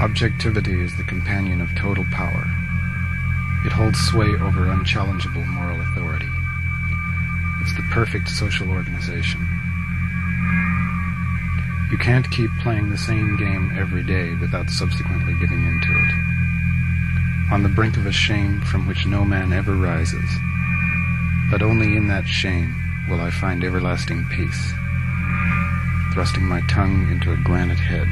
Objectivity is the companion of total power. It holds sway over unchallengeable moral authority. It's the perfect social organization. You can't keep playing the same game every day without subsequently giving into it. On the brink of a shame from which no man ever rises. But only in that shame will I find everlasting peace. Thrusting my tongue into a granite head,